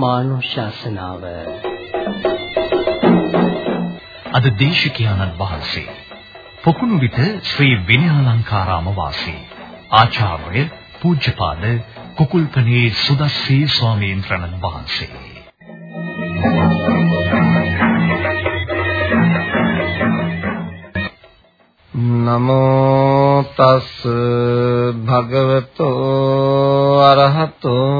ධර්මානුශාසනාව. අද දේශිකානන් වහන්සේ පොකුණු විට ශ්‍රී විනයාලංකාරාම වාසී ආචාර්ය පූජ්‍යපාද කුකුල්පනේ සුදස්සී ස්වාමීන් වහන්සේ. නමෝ තස් භගවතෝ අරහතෝ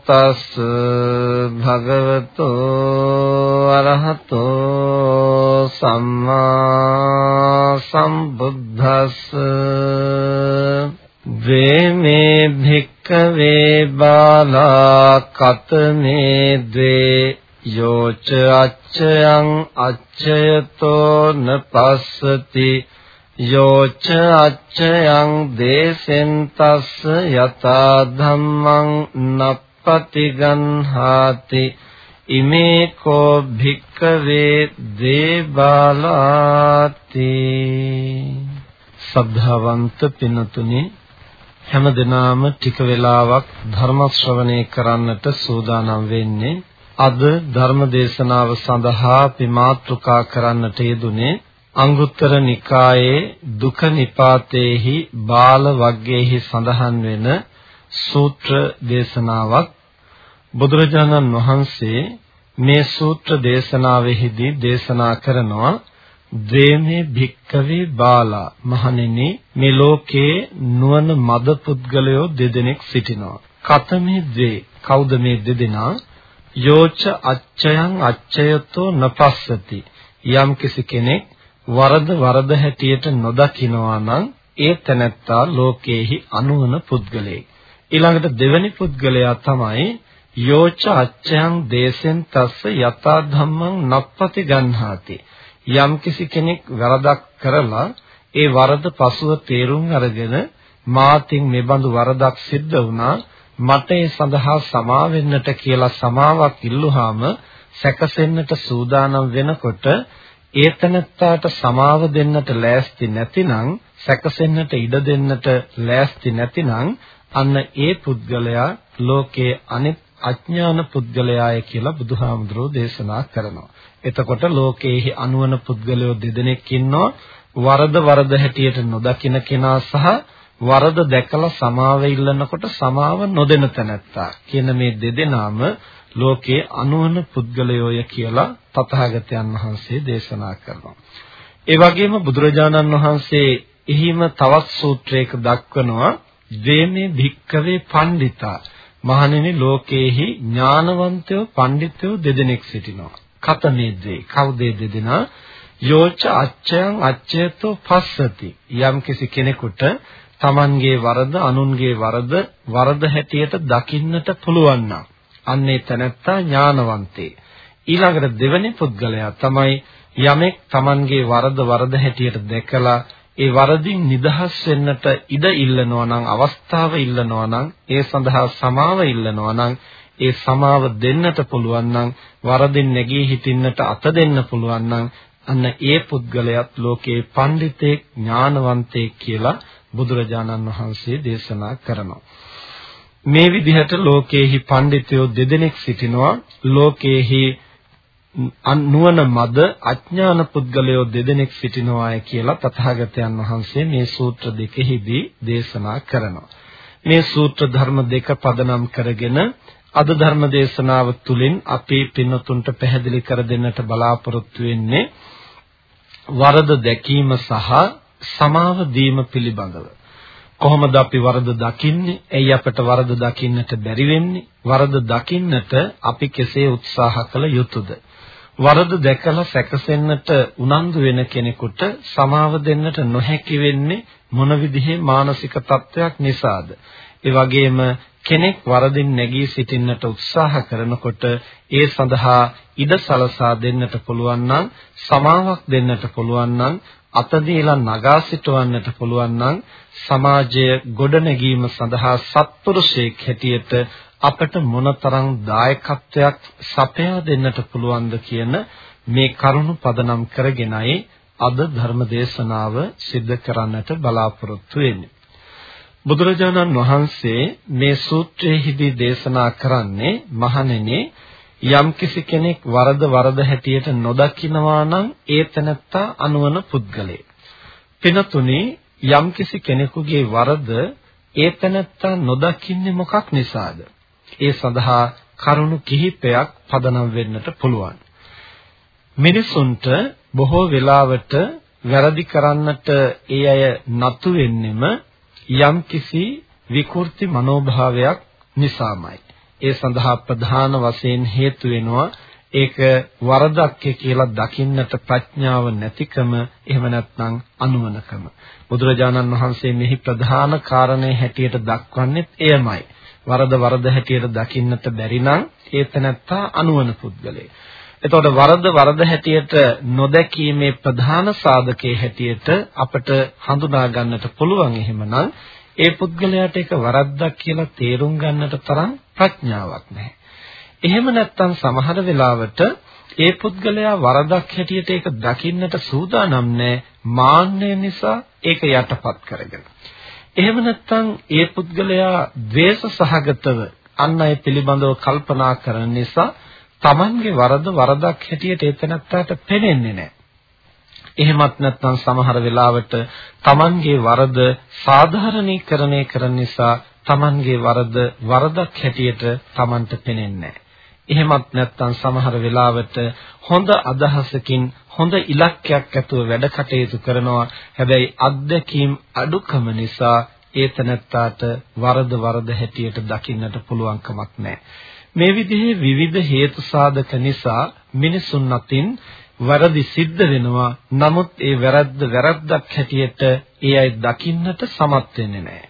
තස් භගවතෝ අරහතෝ සම්මා සම්බුද්දස්ස. ද්වේමේ භික්ඛවේ බාලා කතමේ ද්වේ යෝච අච්චයන් අච්චයතෝ නපස්සති. යෝච අච්චයං දේසෙන්තස්ස යතා ධම්මං නප්පති ගන්හාති ඉමේ කෝ භික්කවේ දේබාලාති සද්ධාවන්ත පිනතුනි හැමදෙනාම ටික වෙලාවක් ධර්ම ශ්‍රවණය කරන්නට සූදානම් වෙන්නේ. අද ධර්ම දේශනාව සඳහා අපි මාතෘකා කරන්නට යෙදුනේ අංගුත්තර නිකායේ දුක නිපාතේහි බාල වග්ගයේහි සඳහන් වෙන සූත්‍ර දේශනාවක්. බුදුරජාණන් වහන්සේ මේ සූත්‍ර දේශනාවෙහිදී දේශනා කරනවා ද්වේමේ භික්කවේ බාලා මහණෙනි මේ ලෝකේ නුවණ මද පුද්ගලයෝ දෙදෙනෙක් සිටිනවා. කතමේ ද්වේ කවුද මේ දෙදෙනා? යෝච අච්චයන් අච්චයතෝ නපස්සති. යම් කෙනෙක් වරද වරද හැටියට නොදකිනවා නම් ඒ තැනැත්තා ලෝකේහි අනුවන පුද්ගලයෙක්. ඊළඟට දෙවෙනි පුද්ගලයා තමයි යෝච අච්ඡයන් දේශෙන් තස්ස යථා ධම්මං නප්පති ගන්හාති. යම්කිසි කෙනෙක් වරදක් කරලා ඒ වරද පසුව තේරුම් අරගෙන මාතින් මෙබඳු වරදක් සිද්ධ වුණා මට ඒ සඳහා සමා වෙන්නට කියලා සමාවක් ඉල්ලුවාම සැකසෙන්නට සූදානම් වෙනකොට ඒතනත්තාට සමාව දෙන්නට ලෑස්ති නැතිනම් සැකසෙන්නට ඉඩ දෙන්නට ලෑස්ති නැතිනම් අන්න ඒ පුද්ගලයා ලෝකයේ අනිත් අඥාන පුද්ගලයාය කියලා බුදුහාමුදුරෝ දේශනා කරනවා. එතකොට ලෝකයේහි අනුවන පුද්ගලයෝ දෙදෙනෙක් ඉන්නවා. වරද වරද හැටියට නොදකින කෙනා සහ වරද දැකලා සමාව ඉල්ලනකොට සමාව නොදෙන තැනැත්තා කියන මේ දෙදෙනාම ලෝකයේ අනුවන පුද්ගලයෝය කියලා තථාගතයන් වහන්සේ දේශනා කරනවා. ඒ වගේම බුදුරජාණන් වහන්සේ එහිම තවත් සූත්‍රයක දක්වනවා ද්වේමේ භික්කවේ පණ්ඩිතා මහණෙනි ලෝකයේහි ඥානවන්තයෝ පණ්ඩිතයෝ දෙදෙනෙක් සිටිනවා. කතමේ ද්වේ කවුද දෙදෙනා? යෝච අච්චයන් අච්චයතෝ පස්සති යම් කිසි කෙනෙකුට තමන්ගේ වරද අනුන්ගේ වරද වරද හැටියට දකින්නට පුළුවන් නම් අන්නේ තැනැත්තා ඥානවන්තේ. ඊළඟට දෙවෙනි පුද්ගලයා තමයි යමෙක් Tamanගේ වරද වරද හැටියට දැකලා ඒ වරදින් නිදහස් වෙන්නට ඉඩ ඉල්ලනවා නම් අවස්ථාව ඉල්ලනවා නම් ඒ සඳහා සමාව ඉල්ලනවා නම් ඒ සමාව දෙන්නට පුළුවන් නම් වරදින් නැගී හිටින්නට අත දෙන්න පුළුවන් නම් අන්න ඒ පුද්ගලයාත් ලෝකේ පඬිතෙක් ඥානවන්තයෙක් කියලා බුදුරජාණන් වහන්සේ දේශනා කරනවා. මේ විදිහට ලෝකයේහි පඬිතුයෝ දෙදෙනෙක් සිටිනවා ලෝකයේහි නුවණ මද අඥාන පුද්ගලයෝ දෙදෙනෙක් සිටිනවාය කියලා තථාගතයන් වහන්සේ මේ සූත්‍ර දෙකෙහිදී දේශනා කරනවා මේ සූත්‍ර ධර්ම දෙක පදනම් කරගෙන අද ධර්ම දේශනාව තුළින් අපි පින්නතුන්ට පැහැදිලි කර දෙන්නට බලාපොරොත්තු වෙන්නේ වරද දැකීම සහ සමාව දීම පිළිබඳව කොහොමද අපි වරද දකින්නේ? ඇයි අපට වරද දකින්නට බැරි වෙන්නේ? වරද දකින්නට අපි කෙසේ උත්සාහ කළ යුතුද? වරද දැකලා සැකසෙන්නට උනන්දු වෙන කෙනෙකුට සමාව දෙන්නට නොහැකි වෙන්නේ මොන විදිහේ මානසික තත්වයක් නිසාද? ඒ වගේම කෙනෙක් වරදින් නැගී සිටින්නට උත්සාහ කරනකොට ඒ සඳහා ඉඩ සලසා දෙන්නට පුළුවන් නම් සමාවක් දෙන්නට පුළුවන් නම් අතදීලා නගා සිටවන්නට පුළුවන් නම් සමාජය ගොඩනැගීම සඳහා සත්පුරුෂයෙක් හැටියට අපට මොනතරම් දායකත්වයක් සපයා දෙන්නට පුළුවන්ද කියන මේ කරුණු පදනම් කරගෙනයි අද ධර්ම දේශනාව සිද්ධ කරන්නට බලාපොරොත්තු වෙන්නේ. බුදුරජාණන් වහන්සේ මේ සූත්‍රයේදී දේශනා කරන්නේ මහණෙනි යම්කිසි කෙනෙක් වරද වරද හැටියට නොදකිනවා නම් ඒ තැනත්තා අනුවන පුද්ගලයෙක්. පිනතුනි යම්කිසි කෙනෙකුගේ වරද ඒ තැනත්තා නොදකින්නේ මොකක් නිසාද? ඒ සඳහා කරුණු කිහිපයක් පදනම් වෙන්නට පුළුවන්. මිනිසුන්ට බොහෝ වෙලාවට වැරදි කරන්නට ඒ අය නතු වෙන්නෙම යම්කිසි විකෘති මනෝභාවයක් නිසාමයි. ඒ සඳහා ප්‍රධාන වශයෙන් හේතු වෙනවා ඒක වරදක් කියලා දකින්නට ප්‍රඥාව නැතිකම එහෙම නැත්නම් අනුමනකම බුදුරජාණන් වහන්සේ මෙහි ප්‍රධාන කාරණේ හැටියට දක්වන්නේ එයමයි වරද වරද හැටියට දකින්නට බැරි නම් ඒ තැනත්තා අනුවන පුද්ගලයෙක් එතකොට වරද වරද හැටියට නොදැකීමේ ප්‍රධාන සාධකයේ හැටියට අපට හඳුනා ගන්නට පුළුවන් එහෙමනම් ඒ පුද්ගලයාට ඒක වරද්දක් කියලා තේරුම් ගන්නට තරම් ප්‍රඥාවක් නැහැ. එහෙම නැත්නම් සමහර වෙලාවට ඒ පුද්ගලයා වරදක් හැටියට ඒක දකින්නට සූදානම් නැහැ මාන්නය නිසා ඒක යටපත් කරගෙන. එහෙම නැත්නම් ඒ පුද්ගලයා ද්වේෂ සහගතව අන් අය පිළිබඳව කල්පනා කරන නිසා Tamange වරද වරදක් හැටියට එතනත්තාට පෙනෙන්නේ නැහැ. එහෙමත් නැත්නම් සමහර වෙලාවට Tamange වරද සාධාරණීකරණය කරන නිසා Tamange වරද වරදක් හැටියට Tamanට පෙනෙන්නේ එහෙමත් නැත්නම් සමහර වෙලාවට හොඳ අදහසකින් හොඳ ඉලක්කයක් ඇතුව වැඩ කටයුතු කරනවා හැබැයි අත්දැකීම් අඩුකම නිසා ඒ තනත්තාට වරද වරද හැටියට දකින්නට පුළුවන් කමක් නැහැ මේ විදිහේ විවිධ හේතු සාධක නිසා මිනිසුන් අතින් වැරදි සිද්ධ වෙනවා. නමුත් ඒ වැරද්ද වැරද්දක් හැටියට ඒ අය දකින්නට සමත් වෙන්නේ නැහැ.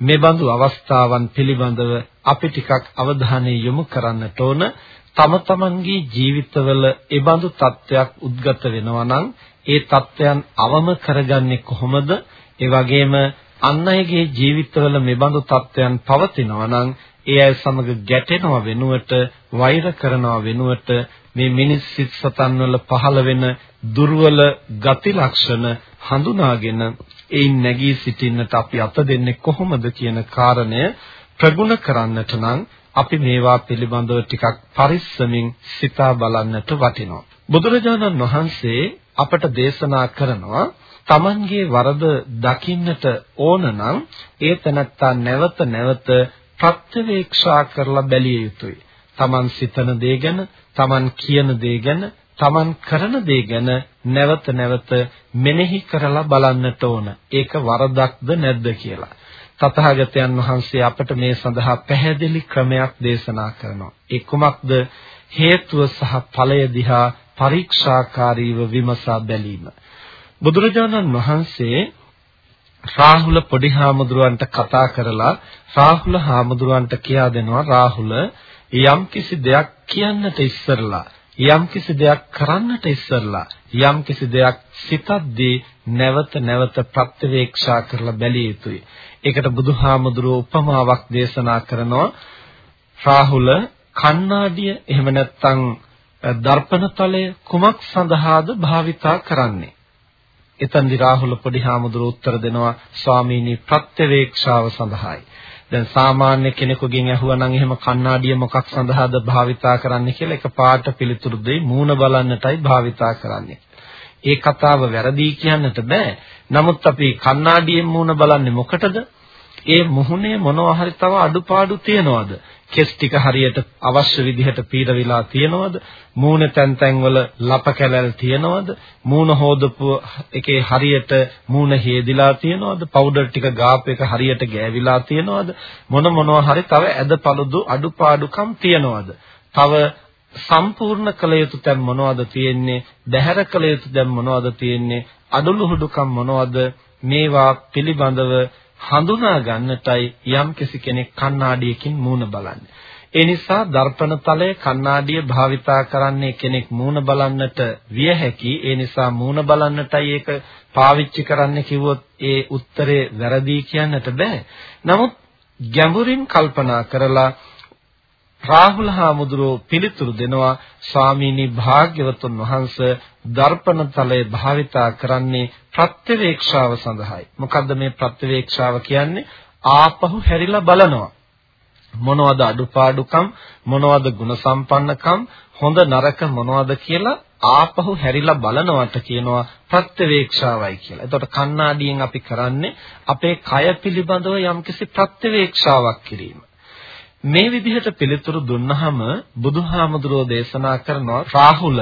මේ බඳු අවස්ථාවන් පිළිබඳව අපි ටිකක් අවධානය යොමු කරන්නට ඕන. තම තමන්ගේ ජීවිතවල ඒ බඳු තත්ත්වයක් උද්ගත වෙනවා නම් ඒ තත්ත්වයන් අවම කරගන්නේ කොහොමද? ඒ වගේම අන් අයගේ ජීවිතවල මේ බඳු තත්ත්වයන් පවතිනවා නම් ඒ අය සමග ගැටෙනව වෙනුවට වෛර කරනව වෙනුවට මේ මිනිස් සිත් සතන් වල පහළ වෙන දුර්වල ගති ලක්ෂණ හඳුනාගෙන ඒන් නැගී සිටින්නට අපි අත දෙන්නේ කොහොමද කියන කාරණය ප්‍රගුණ කරන්නට නම් අපි මේවා පිළිබඳව ටිකක් පරිස්සමින් සිතා බලන්නට වටිනවා. බුදුරජාණන් වහන්සේ අපට දේශනා කරනවා Tamanගේ වරද දකින්නට ඕන නම් ඒ තනත්තා නැවත නැවත ප්‍රත්‍යවේක්ෂා කරලා බැලිය යුතුයි. Taman සිතන දේ ගැන, Taman කියන දේ ගැන, Taman කරන දේ ගැන නැවත නැවත මෙනෙහි කරලා බලන්නට ඕන. ඒක වරදක්ද නැද්ද කියලා. තථාගතයන් වහන්සේ අපට මේ සඳහා පැහැදිලි ක්‍රමයක් දේශනා කරනවා. ඒ කුමක්ද? හේතුව සහ ඵලය දිහා පරීක්ෂාකාරීව විමසා බැලීම. බුදුරජාණන් වහන්සේ රාහුල පොඩි හාමුදුරුවන්ට කතා කරලා රාහුල හාමුදුරුවන්ට කියා දෙනවා රාහුල යම් කිසි දෙයක් කියන්නට ඉස්සරලා යම් කිසි දෙයක් කරන්නට ඉස්සරලා යම් කිසි දෙයක් සිතද්දී නැවත නැවත ප්‍රත්‍යවේක්ෂා කරලා බැලිය යුතුයි. ඒකට බුදුහාමුදුරුව උපමාවක් දේශනා කරනවා රාහුල කණ්ණාඩිය එහෙම නැත්නම් දර්පණතලය කුමක් සඳහාද භාවිතා කරන්නේ? එතෙන්දි රාහුල පොඩි හාමුදුරුවෝ උත්තර දෙනවා ස්වාමීනි ප්‍රත්‍යවේක්ෂාව සඳහායි. දැන් සාමාන්‍ය කෙනෙකුගෙන් ඇහුවා නම් එහෙම කණ්ණාඩිය මොකක් සඳහාද භාවිතා කරන්න කියලා එක පාට පිළිතුරු දෙයි මූණ බලන්නටයි භාවිතා කරන්නේ. ඒ කතාව වැරදි කියන්නට බෑ. නමුත් අපි කණ්ණාඩියෙන් මූණ බලන්නේ මොකටද? ඒ මුහුණේ මොනවා හරි තව අඩුපාඩු තියනවාද? කෙස් ටික හරියට අවශ්‍ය විදිහට පීරවිලා තියනවද? මූණ තැන් තැන් වල ලප කැලල් තියනවද? මූණ හොදපු එකේ හරියට මූණ හේදිලා තියනවද? පවුඩර් ටික ගාප් එක හරියට ගෑවිලා තියනවද? මොන මොනවා හරි තව ඇදපළුදු අඩුපාඩුකම් තියනවද? තව සම්පූර්ණ කළ යුතු තැන් මොනවද තියෙන්නේ? බැහැර කළ යුතු තැන් මොනවද තියෙන්නේ? අඩලුහුඩුකම් මොනවද? මේවා පිළිබඳව හඳුනා ගන්නටයි යම්කිසි කෙනෙක් කණ්ණාඩියකින් මූණ බලන්නේ. ඒ නිසා දර්පණ තලය කණ්ණාඩිය භාවිතා කරන්නේ කෙනෙක් මූණ බලන්නට විය හැකි. ඒ නිසා මූණ බලන්නටයි ඒක පාවිච්චි කරන්න කිව්වොත් ඒ උත්තරේ වැරදි කියන්නට බෑ. නමුත් ගැඹුරින් කල්පනා කරලා රාහුල හාමුදුරුව පිළිතුරු දෙනවා ස්වාමීනි භාග්‍යවතුන් වහන්සේ දර්පණ තලය භාවිතා කරන්නේ ප්‍රත්‍යවේක්ෂාව සඳහායි. මොකද්ද මේ ප්‍රත්‍යවේක්ෂාව කියන්නේ? ආපහු හැරිලා බලනවා. මොනවද අඩුපාඩුකම් මොනවද ಗುಣ සම්පන්නකම් හොඳ නරක මොනවද කියලා ආපහු හැරිලා බලනවට කියනවා ප්‍රත්‍යවේක්ෂාවයි කියලා. එතකොට කණ්ණාඩියෙන් අපි කරන්නේ අපේ කය පිළිබඳව යම්කිසි ප්‍රත්‍යවේක්ෂාවක් කිරීම. මේ විදිහට පිළිතුරු දුන්නහම බුදුහාමුදුරෝ දේශනා කරනවා රාහුල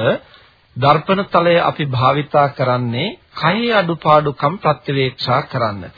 දර්පණ තලය අපි භාවිතා කරන්නේ කයේ අඩුපාඩුකම් ප්‍රත්‍යවේක්ෂා කරන්නට.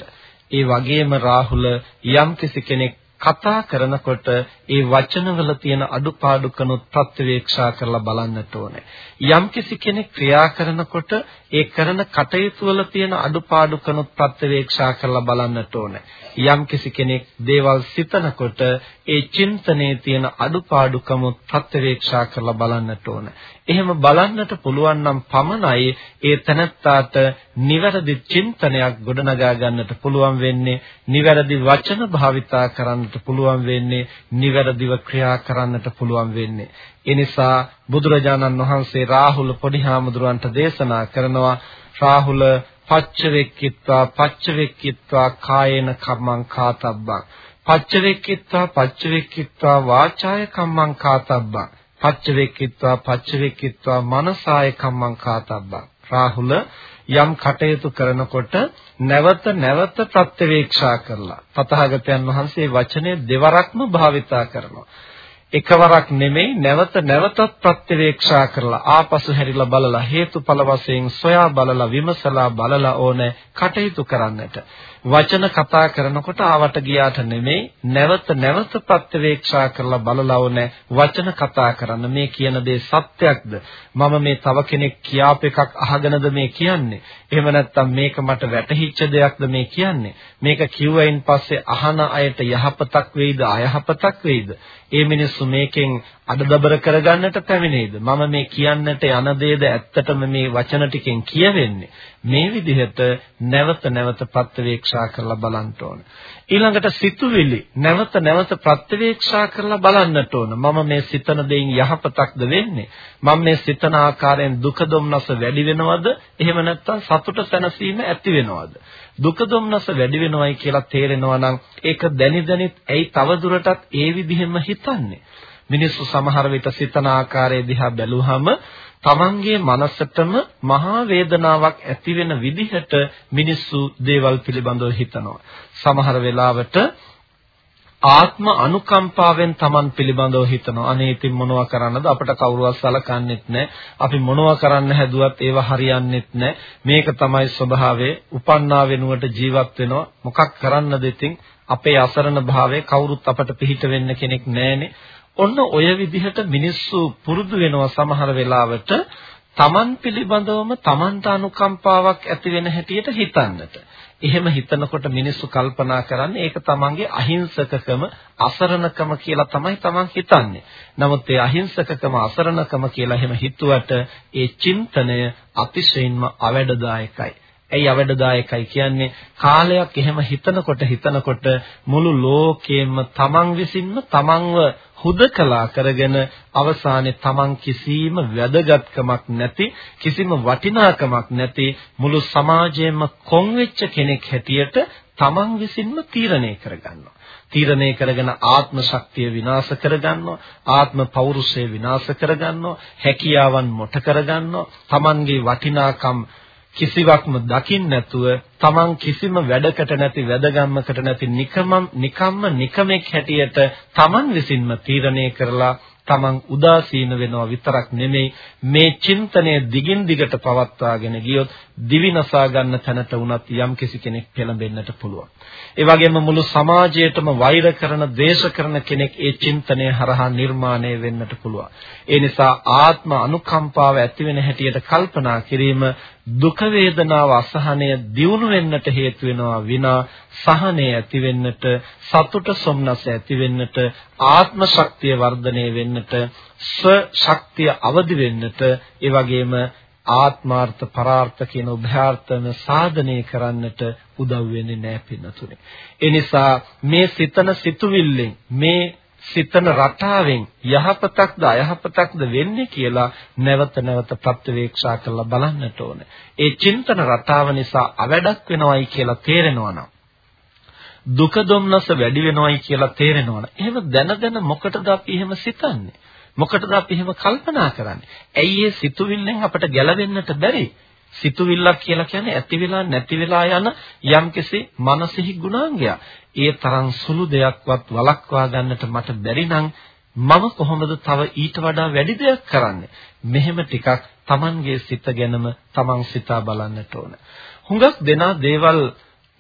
ඒ වගේම රාහුල යම්කිසි කෙනෙක් කතා කරනකොට ඒ වචනවල තියෙන අඩුපාඩුකනුත් ප්‍රත්‍යවේක්ෂා කරලා බලන්නට ඕනේ. යම්කිසි කෙනෙක් ක්‍රියා කරනකොට ඒ කරන කටයුතු වල තියෙන අඩුපාඩුකනුත් ප්‍රත්‍යවේක්ෂා කරලා බලන්නට ඕනේ. යම්කිසි කෙනෙක් දේවල් සිතනකොට ඒ චින්තනයේ තියෙන අඩුපාඩුකමුත් ප්‍රත්‍යවේක්ෂා කරලා බලන්නට ඕනේ. එහෙම බලන්නට පුළුවන් නම් පමණයි ඒ තනත්තාට නිවැරදි චින්තනයක් ගොඩනගා ගන්නට පුළුවන් වෙන්නේ නිවැරදි වචන භාවිතා කරන්නට පුළුවන් වෙන්නේ නිවැරදිව ක්‍රියා කරන්නට පුළුවන් වෙන්නේ. ඒ නිසා බුදුරජාණන් වහන්සේ රාහුල පොඩිහාමුදුරන්ට දේශනා කරනවා රාහුල පච්චවෙක්කිත්වා පච්චවෙක්කිත්වා කායේන කම්මං කාතබ්බං. පච්චවෙක්කිත්වා පච්චවෙක්කිත්වා වාචාය කම්මං කාතබ්බං. පච්චවෙක්කිත්වා පච්චවෙක්කිත්වා මනසාය කම්මං කාතබ්බං. රාහුල යම් කටයුතු කරනකොට නැවත නැවත ප්‍රත්‍යවේක්ෂා කරලා තථාගතයන් වහන්සේ වචනේ දෙවරක්ම භාවිතා කරනවා. එකවරක් නෙමෙයි නැවත නැවතත් ප්‍රත්‍යවේක්ෂා කරලා ආපසු හැරිලා බලලා හේතුඵල වශයෙන් සොයා බලලා විමසලා බලලා ඕනේ කටයුතු කරන්නට. වචන කතා කරනකොට ආවට ගියාට නෙමෙයි නැවත නැවත ප්‍රත්‍යවේක්ෂා කරලා බලලා ඕනේ වචන කතා කරන්න. මේ කියන දේ සත්‍යක්ද මම මේ තව කෙනෙක් කියාප එකක් අහගෙනද මේ කියන්නේ? එහෙම නැත්නම් මේක මට වැටහිච්ච දෙයක්ද මේ කියන්නේ? මේක කිව්වයින් පස්සේ අහන අයට යහපතක් වෙයිද අයහපතක් වෙයිද? ඒ මිනිස්සු මේකෙන් අඩදබර කරගන්නට පැමිණෙයිද මම මේ කියන්නට යන දේද ඇත්තටම මේ වචන ටිකෙන් කියවෙන්නේ? මේ විදිහට නැවත නැවත ප්‍රත්‍යවේක්ෂා කරලා බලන්න ඕන. ඊළඟට සිතුවිලි නැවත නැවත ප්‍රත්‍යවේක්ෂා කරලා බලන්නට ඕන. මම මේ සිතන දෙයින් යහපතක්ද වෙන්නේ? මම මේ සිතන ආකාරයෙන් දුක දුම්නස වැඩි වෙනවද? එහෙම නැත්නම් සතුට සැනසීම ඇති වෙනවද? දුක දුම්නස වැඩි වෙනවයි කියලා තේරෙනවා නම් ඒක දැනි දැනිත් ඇයි තවදුරටත් ඒ විදිහෙම හිතන්නේ? මිනිස්සු සමහර විට සිතන ආකාරය දිහා බැලුවහම තමන්ගේ මනසටම මහා වේදනාවක් ඇති වෙන විදිහට මිනිස්සු දේවල් පිළිබඳව හිතනවා. සමහර වෙලාවට ආත්ම අනුකම්පාවෙන් Taman පිළිබඳව හිතනවා. අනේ ඉතින් මොනවා කරන්නද අපිට කවුරුවත් සලකන්නේත් නැහැ. අපි මොනවා කරන්න හැදුවත් ඒව හරියන්නේත් නැහැ. මේක තමයි ස්වභාවය. උපන්නා වෙනුවට ජීවත් වෙනවා. මොකක් කරන්නද ඉතින්? අපේ අසරණ භාවය කවුරුත් අපට පිහිට වෙන්න කෙනෙක් නැහැනේ. ඔන්න ඔය විදිහට මිනිස්සු පුරුදු වෙනවා සමහර වෙලාවට Taman පිළිබඳවම Tamanට අනුකම්පාවක් ඇති වෙන හැටියට හිතන්නට. එහෙම හිතනකොට මිනිස්සු කල්පනා කරන්නේ ඒක තමන්ගේ අහිංසකකම අසරණකම කියලා තමයි තමන් හිතන්නේ. නමුත් ඒ අහිංසකකම අසරණකම කියලා එහෙම හිතුවට ඒ චින්තනය අතිශයින්ම අවැඩදායකයි. ඇයි අවඩදායකයි කියන්නේ කාලයක් එහෙම හිතනකොට හිතනකොට මුළු ලෝකෙම තමන් විසින්ම තමන්ව හුදකලා කරගෙන අවසානයේ තමන් කිසිම වැදගත්කමක් නැති කිසිම වටිනාකමක් නැති මුළු සමාජයෙන්ම කොන් වෙච්ච කෙනෙක් හැටියට තමන් විසින්ම තීරණය කරගන්නවා. තීරණය කරගෙන ආත්ම ශක්තිය විනාශ කරගන්නවා ආත්ම පෞරුෂය විනාශ කරගන්නවා හැකියාවන් මොට කරගන්නවා තමන්ගේ වටිනාකම් කිසිවක්ම දකින්න නැතුව තමන් කිසිම වැඩකට නැති වැදගම්මකට නැති නිකම්ම නිකම්ම නිකමෙක් හැටියට තමන් විසින්ම තීරණය කරලා තමන් උදාසීන වෙනවා විතරක් නෙමෙයි මේ චින්තනය දිගින් දිගට පවත්වාගෙන ගියොත් දිවිනසා ගන්න තැනට වුණත් යම් කිසි කෙනෙක් පෙළඹෙන්නට පුළුවන්. ඒ වගේම මුළු සමාජයටම වෛර කරන, ද්වේෂ කරන කෙනෙක් ඒ චින්තනය හරහා නිර්මාණය වෙන්නට පුළුවන්. ඒ නිසා ආත්ම අනුකම්පාව ඇති වෙන හැටියට කල්පනා කිරීම දුක වේදනාව අසහනය දියුණු වෙන්නට හේතු වෙනවා විනා සහනය ඇති වෙන්නට සතුට සොම්නස ඇති වෙන්නට ආත්ම ශක්තිය වර්ධනය වෙන්නට ස්ව ශක්තිය අවදි වෙන්නට ඒ වගේම ආත්මාර්ථ පරාර්ථ කියන උභයාර්ථන සාධනය කරන්නට උදව් වෙන්නේ නැහැ පින්නතුනේ. ඒ නිසා මේ සිතන සිතුවිල්ලෙන් මේ සිතන රටාවෙන් යහපතක්ද අයහපතක්ද වෙන්නේ කියලා නැවත නැවත ප්‍රත්‍යවේක්ෂා කරලා බලන්නට ඕනේ. ඒ චින්තන රටාව නිසා අවඩක් වෙනවයි කියලා තේරෙනවා නම් දුක දුම්නස වැඩි වෙනවයි කියලා තේරෙනවනේ. එහෙම දැන දැන මොකටද අපි එහෙම සිතන්නේ? මොකටද අපි එහෙම කල්පනා කරන්නේ? ඇයි ඒ සිතුවිල්ලෙන් අපට ගැලවෙන්නට බැරි? සිතුවිල්ලක් කියලා කියන්නේ ඇති වෙලා නැති වෙලා යන යම්කිසි මානසික ගුණාංගයක්. ඒ තරම් සුළු දෙයක්වත් වළක්වා ගන්නට මට බැරි නම් මම කොහොමද තව ඊට වඩා වැඩි දෙයක් කරන්නේ? මෙහෙම ටිකක් Tamanගේ සිත ගැනම Taman සිතා බලන්නට ඕන. හුඟක් දෙනා දේවල්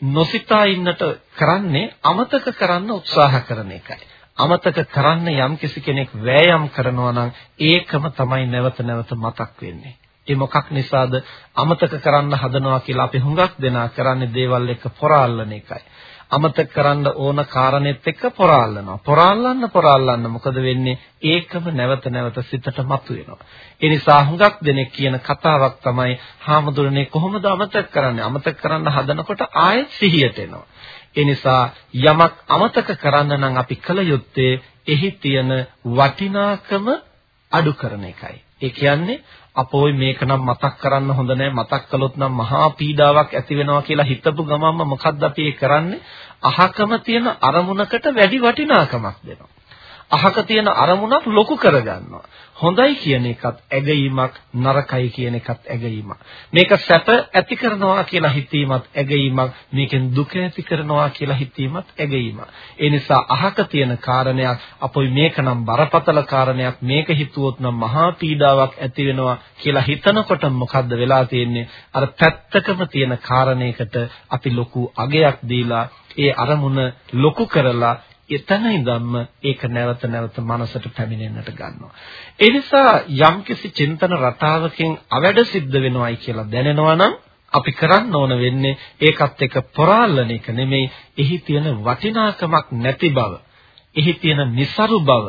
නොසිතා ඉන්නට කරන්නේ අමතක කරන්න උත්සාහ කරන එකයි. අමතක කරන්න යම්කිසි කෙනෙක් වෑයම් කරනවා නම් ඒකම තමයි නැවත නැවත මතක් වෙන්නේ. ඒ මොකක් නිසාද අමතක කරන්න හදනවා කියලා අපි හුඟක් දෙනා කරන්නේ දේවල් එක පොරාල්ලන එකයි. අමතක කරන්න ඕන කාරණෙත් එක්ක පොරාල්ලනවා. පොරාල්ලන්න පොරාල්ලන්න මොකද වෙන්නේ? ඒකම නැවත නැවත සිතට මතුවෙනවා. ඒ නිසා හුඟක් දෙනෙක් කියන කතාවක් තමයි "හාමුදුරනේ කොහොමද අමතක කරන්නේ? අමතක කරන්න හදනකොට ආයෙත් සිහියට එනවා." ඒ නිසා යමක් අමතක කරන්න නම් අපි කල යුත්තේ එහි තියෙන වටිනාකම අඩු කරන එකයි. ඒ කියන්නේ අපෝයි මේක නම් මතක් කරන්න හොඳ නැහැ මතක් කළොත් නම් මහා පීඩාවක් ඇති වෙනවා කියලා හිතපු ගමන්ම මොකද්ද අපි කරන්නේ? අහකම තියෙන අරමුණකට වැඩි වටිනාකමක් දෙනවා. අහක තියෙන අරමුණක් ලොකු කරගන්නවා. හොඳයි කියන එකත් ඇගීමක් නරකයි කියන එකත් ඇගීමක්. මේක සැප ඇති කරනවා කියලා හිතීමත් ඇගීමක්. මේකෙන් දුක ඇති කරනවා කියලා හිතීමත් ඇගීමක්. ඒ නිසා අහක තියෙන කාරණයක් අපොයි මේක නම් බරපතල කාරණයක් මේක හිතුවොත් නම් මහා පීඩාවක් ඇති වෙනවා කියලා හිතනකොට මොකද්ද වෙලා තියෙන්නේ? අර පැත්තකම තියෙන කාරණයකට අපි ලොකු අගයක් දීලා ඒ අරමුණ ලොකු කරලා එතන ඉඳන්ම ඒක නැවත නැවත මනසට පැමිණෙන්නට ගන්නවා. ඒ නිසා යම්කිසි චින්තන රටාවකින් අවැඩ සිද්ධ වෙනවයි කියලා දැනෙනවා නම් අපි කරන්න ඕන වෙන්නේ ඒකත් එක්ක පොරාලන එක නෙමෙයි. එහි තියෙන වටිනාකමක් නැති බව. එහි තියෙන નિસරු බව.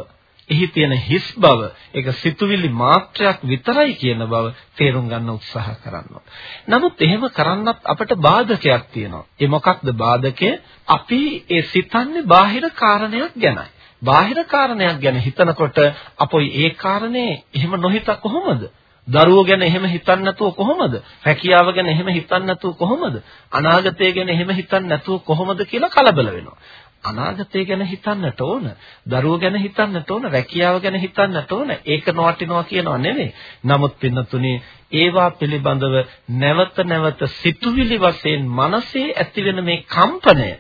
එහි තියෙන හිස් බව ඒක සිතුවිලි මාත්‍රයක් විතරයි කියන බව තේරුම් ගන්න උත්සාහ කරනවා. නමුත් එහෙම කරන්නත් අපට බාධකයක් තියෙනවා. ඒ මොකක්ද බාධකය? අපි ඒ සිතන්නේ බාහිර කාරණයක් ගැනයි. බාහිර කාරණයක් ගැන හිතනකොට අපොයි ඒ කාරණේ එහෙම නොහිත කොහොමද? දරුවෝ ගැන එහෙම හිතන්නේ නැතුව කොහොමද? රැකියාව ගැන එහෙම හිතන්නේ නැතුව කොහොමද? අනාගතය ගැන එහෙම හිතන්නේ නැතුව කොහොමද කියලා කලබල වෙනවා. අනාගතය ගැන හිතන්නට ඕන. දරුවෝ ගැන හිතන්නට ඕන. රැකියාව ගැන හිතන්නට ඕන. ඒක නොවටිනවා කියනවා නෙමෙයි. නමුත් පින්නතුනේ ඒවා පිළිබඳව නැවත නැවත සිතුවිලි වශයෙන් මනසේ ඇතිවෙන මේ කම්පනය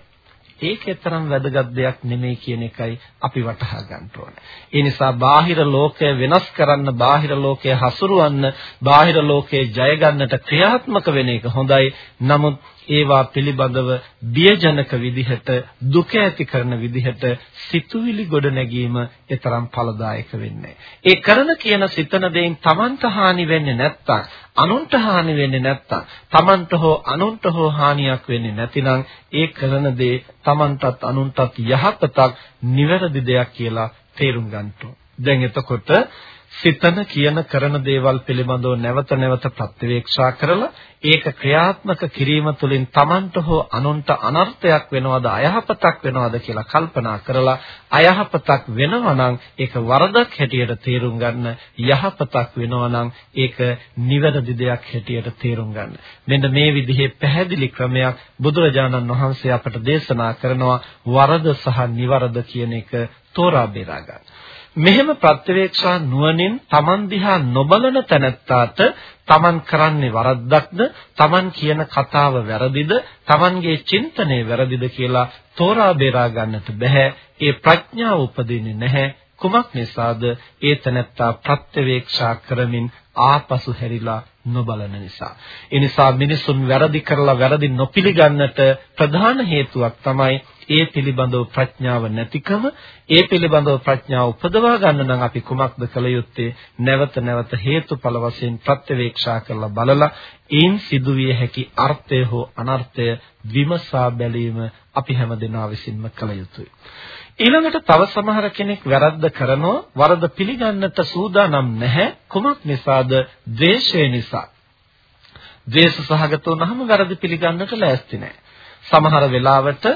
ඒකතරම් වැදගත් දෙයක් නෙමෙයි කියන එකයි අපි වටහා ගන්න ඕනේ. ඒ නිසා බාහිර ලෝකය වෙනස් කරන්න, බාහිර ලෝකය හසුරවන්න, බාහිර ලෝකයේ ජය ගන්නට ක්‍රියාත්මක වෙන එක හොඳයි. නමුත් ඒවා පිළිබඳව බියජනක විදිහට දුක ඇති කරන විදිහට සිතුවිලි ගොඩ නැගීම ඒතරම් ඵලදායක වෙන්නේ ඒ කරන කියන සිතන දෙයින් Tamanට හානි වෙන්නේ නැත්තම් අනුන්ට හානි වෙන්නේ නැත්තම් Tamanට හෝ අනුන්ට හෝ හානියක් වෙන්නේ නැතිනම් ඒ කරන දේ Tamanටත් අනුන්ටත් යහපතක් නිවැරදි දෙයක් කියලා තේරුම් ගන්න දැන් එතකොට සිතන කියන කරන දේවල් පිළිබඳව නැවත නැවත ප්‍රත්‍යවේක්ෂා කරලා ඒක ක්‍රියාත්මක කිරීම තුළින් Tamanට හෝ අනුන්ට අනර්ථයක් වෙනවද අයහපතක් වෙනවද කියලා කල්පනා කරලා අයහපතක් වෙනවා නම් ඒක වරදක් හැටියට තේරුම් ගන්න යහපතක් වෙනවා නම් ඒක නිවැරදි දෙයක් හැටියට තේරුම් ගන්න. මෙන්න මේ විදිහේ පැහැදිලි ක්‍රමයක් බුදුරජාණන් වහන්සේ අපට දේශනා කරනවා වරද සහ නිවරද කියන එක තෝරා බේරා ගන්න. මෙහෙම ප්‍රත්‍යවේක්ෂා නුවණින් Taman දිහා නොබලන තැනැත්තාට Taman කරන්නේ වරද්දක්ද? Taman කියන කතාව වැරදිද? Tamanගේ චින්තනය වැරදිද කියලා තෝරා බේරා ගන්නට බෑ ඒ ප්‍රඥාව උපදින්නේ නැහැ. කුමක් නිසාද? ඒ තැනැත්තා ප්‍රත්‍යවේක්ෂා කරමින් ආපසු හැරිලා නොබලන නිසා. ඒ නිසා මිනිසුන් වැරදි කරලා වැරදි නොපිළගන්නට ප්‍රධාන හේතුවක් තමයි ඒ පිළිබඳව ප්‍රඥාව නැතිකම. ඒ පිළිබඳව ප්‍රඥාව උපදවා ගන්න නම් අපි කුමක්ද කළ යුත්තේ? නැවත නැවත හේතුඵල වශයෙන් ප්‍රත්‍යවේක්ෂා කරලා බලලා ඒන් සිදුවිය හැකි අර්ථය හෝ අනර්ථය විමසා බැලීම අපි හැමදෙනා විසින්ම කළ යුතුයි. ඊළඟට තව සමහර කෙනෙක් වැරද්ද කරනවා වරද පිළිගන්නට සූදානම් නැහැ. කුමක් නිසාද? ද්වේෂය නිසා. ද්වේෂ සහගත වුනහම වැරදි පිළිගන්නට ලෑස්ති නැහැ. සමහර වෙලාවට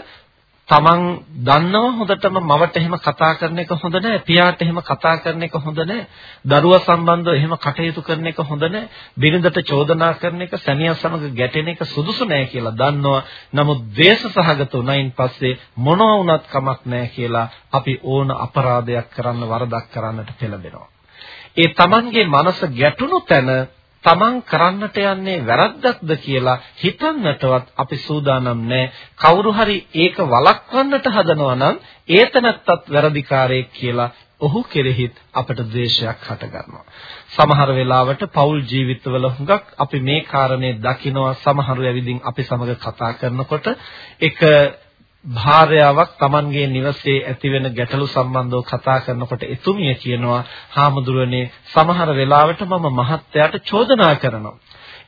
තමන් දන්නව හොඳටම මවට එහෙම කතා කරන එක හොඳ නැහැ පියාට එහෙම කතා කරන එක හොඳ නැහැ දරුවා සම්බන්ධව එහෙම කටයුතු කරන එක හොඳ නැහැ බිරිඳට චෝදනා කරන එක සැමියා සමග ගැටෙන එක සුදුසු නැහැ කියලා දන්නවා. නමුත් ද්වේෂ සහගත උනයින් පස්සේ මොනවා වුණත් කමක් නැහැ කියලා අපි ඕන අපරාධයක් කරන්න වරදක් කරන්නට පෙළඹෙනවා. ඒ තමන්ගේ මනස ගැටුණු තැන තමන් කරන්නට යන්නේ වැරද්දක්ද කියලා හිතන්නටවත් අපි සූදානම් නැහැ. කවුරු හරි ඒක වළක්වන්නට හදනවා නම් ඒතනත්තත් වැරදිකාරයෙක් කියලා ඔහු කෙරෙහිත් අපට ද්වේෂයක් හටගන්නවා. සමහර වෙලාවට පෞල් ජීවිතවල හුඟක් අපි මේ කාරණේ දකිනවා සමහරු ඇවිදින් අපි සමග කතා කරනකොට එක භාර්යාවක් Tamanගේ නිවසේ ඇතිවෙන ගැටලු සම්බන්ධව කතා කරනකොට එතුමිය කියනවා හාමුදුරනේ සමහර වෙලාවට මම මහත්තයාට චෝදනා කරනවා.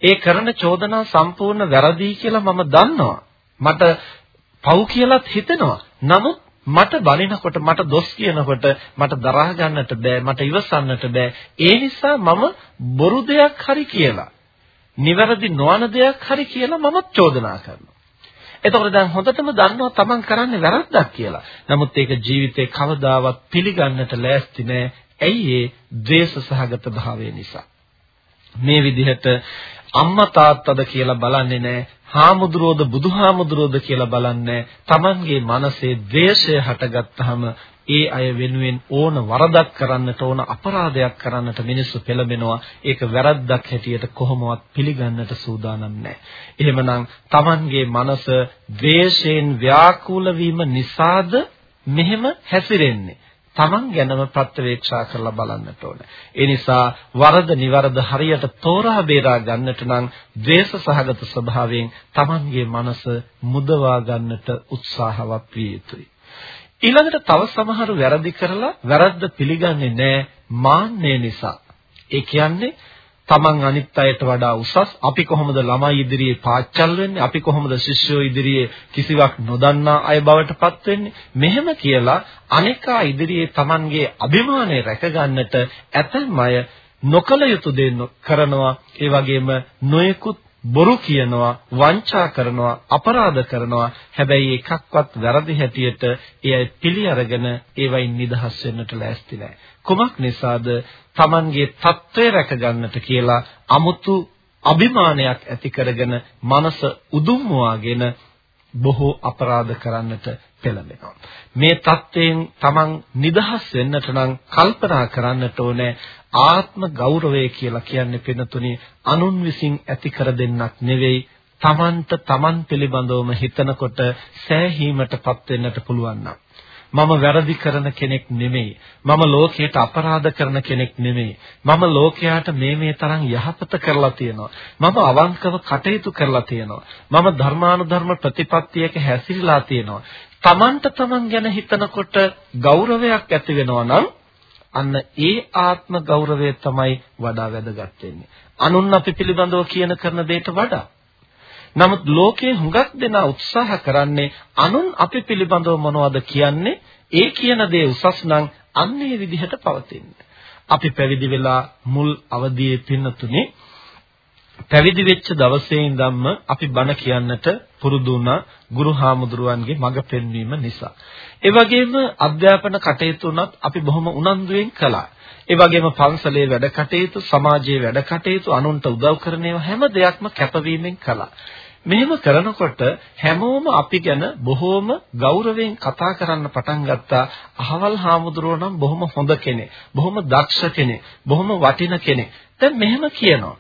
ඒ කරන චෝදනා සම්පූර්ණ වැරදි කියලා මම දන්නවා. මට පව් කියලාත් හිතෙනවා. නමුත් මට බලිනකොට මට දොස් කියනකොට මට දරා ගන්නට බෑ මට ඉවසන්නට බෑ ඒ නිසා මම බොරු දෙයක් හරි කියලා නිවැරදි නොවන දෙයක් හරි කියලා මම චෝදනා කරනවා එතකොට දැන් හොඳටම දන්නවා තමන් කරන්නේ වැරද්දක් කියලා. නමුත් ඒක ජීවිතේ කවදාවත් පිළිගන්නට ලෑස්ති නෑ. ඇයි ඒ ද්වේෂ සහගත භාවය නිසා. මේ විදිහට අම්මා තාත්තද කියලා බලන්නේ නැහැ. හාමුදුරුවෝද බුදුහාමුදුරුවෝද කියලා බලන්නේ තමන්ගේ මනසේ ද්වේෂය හටගත්තාම ඒ අය වෙනුවෙන් ඕන වරදක් කරන්නට ඕන අපරාධයක් කරන්නට මිනිස්සු පෙළඹෙනවා ඒක වැරද්දක් හැටියට කොහොමවත් පිළිගන්නට සූදානම් නැහැ. එහෙමනම් Tamanගේ මනස ද්වේෂයෙන් ව්‍යාකූල වීම නිසාද මෙහෙම හැසිරෙන්නේ. Taman ගැනම ප්‍රත්‍යවේක්ෂා කරලා බලන්නට ඕන. ඒ නිසා වරද නිවරද හරියට තෝරා බේරා ගන්නට නම් ද්වේෂ සහගත ස්වභාවයෙන් Tamanගේ මනස මුදවා ගන්නට උත්සාහවත් විය යුතුයි. ඊළඟට තව සමහර වැරදි කරලා වැරද්ද පිළිගන්නේ නැහැ මාන්නය නිසා. ඒ කියන්නේ තමන් අනිත් අයට වඩා උසස් අපි කොහොමද ළමයි ඉදිරියේ පාච්චල් වෙන්නේ අපි කොහොමද ශිෂ්‍යෝ ඉදිරියේ කිසිවක් නොදන්නා අය බවට පත් වෙන්නේ මෙහෙම කියලා අනිකා ඉදිරියේ තමන්ගේ අභිමානය රැකගන්නට ඇතැම් අය නොකල යුතු දේ කරනවා ඒ වගේම නොයෙකුත් බොරු කියනවා වංචා කරනවා අපරාධ කරනවා. හැබැයි එකක්වත් වැරදි හැටියට ඒ අය පිළි අරගෙන ඒවයින් නිදහස් වෙන්නට ලෑස්ති නැහැ කුමක් නිසාද? Tamanගේ తත්වය රැකගන්නට කියලා අමුතු අභිමානයක් ඇති කරගෙන මනස උදුම්මවාගෙන බොහෝ අපරාධ කරන්නට පෙළඹෙනවා. මේ தත්වයෙන් Taman නිදහස් වෙන්නට නම් කල්පනා කරන්නට ඕනේ. ආත්ම ගෞරවය කියලා කියන්නේ පිනතුනි අනුන් විසින් ඇති කර දෙන්නක් නෙවෙයි තමන්ට තමන් පිළිබඳවම හිතනකොට සෑහීමටපත් වෙන්නට පුළුවන් නම් මම වැරදි කරන කෙනෙක් නෙමෙයි. මම ලෝකයට අපරාධ කරන කෙනෙක් නෙමෙයි. මම ලෝකයට මේ මේ තරම් යහපත කරලා තියෙනවා. මම අවංකව කටයුතු කරලා තියෙනවා. මම ධර්මානුධර්ම ප්‍රතිපත්තියක හැසිරීලා තියෙනවා. Tamanට Taman ගැන හිතනකොට ගෞරවයක් ඇති වෙනවා නම් අන්න ඒ ආත්ම ගෞරවය තමයි වඩා වැදගත් වෙන්නේ. අනුන් අපි පිළිබඳව කියන කරන දෙයට වඩා නමුත් ලෝකයේ හුඟක් දෙනා උත්සාහ කරන්නේ අනුන් අපි පිළිබඳව මොනවද කියන්නේ ඒ කියන දේ උසස් නම් අන්නේ විදිහට පවතින්න. අපි පැවිදි වෙලා මුල් අවදියේ පින්නතුනේ පැවිදි වෙච්ච දවසේ ඉඳන්ම අපි බණ කියන්නට පුරුදු වුණා ගුරු හාමුදුරුවන්ගේ මඟ පෙන්වීම නිසා. ඒ වගේම අධ්‍යාපන කටයුතු උනත් අපි බොහොම උනන්දුවෙන් කළා. ඒ වගේම පන්සලේ වැඩ කටයුතු, සමාජයේ වැඩ කටයුතු, අනුන්ට උදව් කරන ඒවා හැම දෙයක්ම කැපවීමෙන් කළා. මෙහෙම කරනකොට හැමෝම අපි ගැන බොහෝම ගෞරවයෙන් කතා කරන්න පටන් ගත්තා. අහවල් හාමුදුරුවෝ නම් බොහොම හොඳ කෙනෙක්, බොහොම දක්ෂ කෙනෙක්, බොහොම වටින කෙනෙක්. දැන් මෙහෙම කියනවා.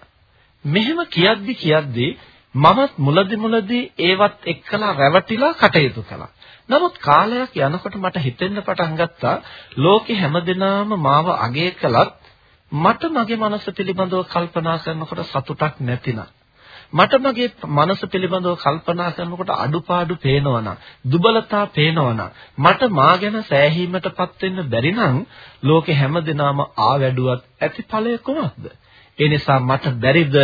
මෙහෙම කියද්දි කියද්දි මමත් මුලදි මුලදි ඒවත් එක්කලා රැවටිලා කටයුතු කළා. නමුත් කාලයක් යනකොට මට හිතෙන්න පටන් ගත්තා ලෝකේ හැමදෙනාම මාව අගය කළත් මට මගේ මනස පිළිබඳව කල්පනා කරනකොට සතුටක් නැතිනම් මට මගේ මනස පිළිබඳව කල්පනා කරනකොට අඩුපාඩු පේනවනම් දුබලතා පේනවනම් මට මා ගැන සෑහීමටපත් වෙන්න බැරි නම් ලෝකේ හැමදෙනාම ආවැඩුවත් ඇති ඵලය කොහොමද ඒ නිසා මට බැරිද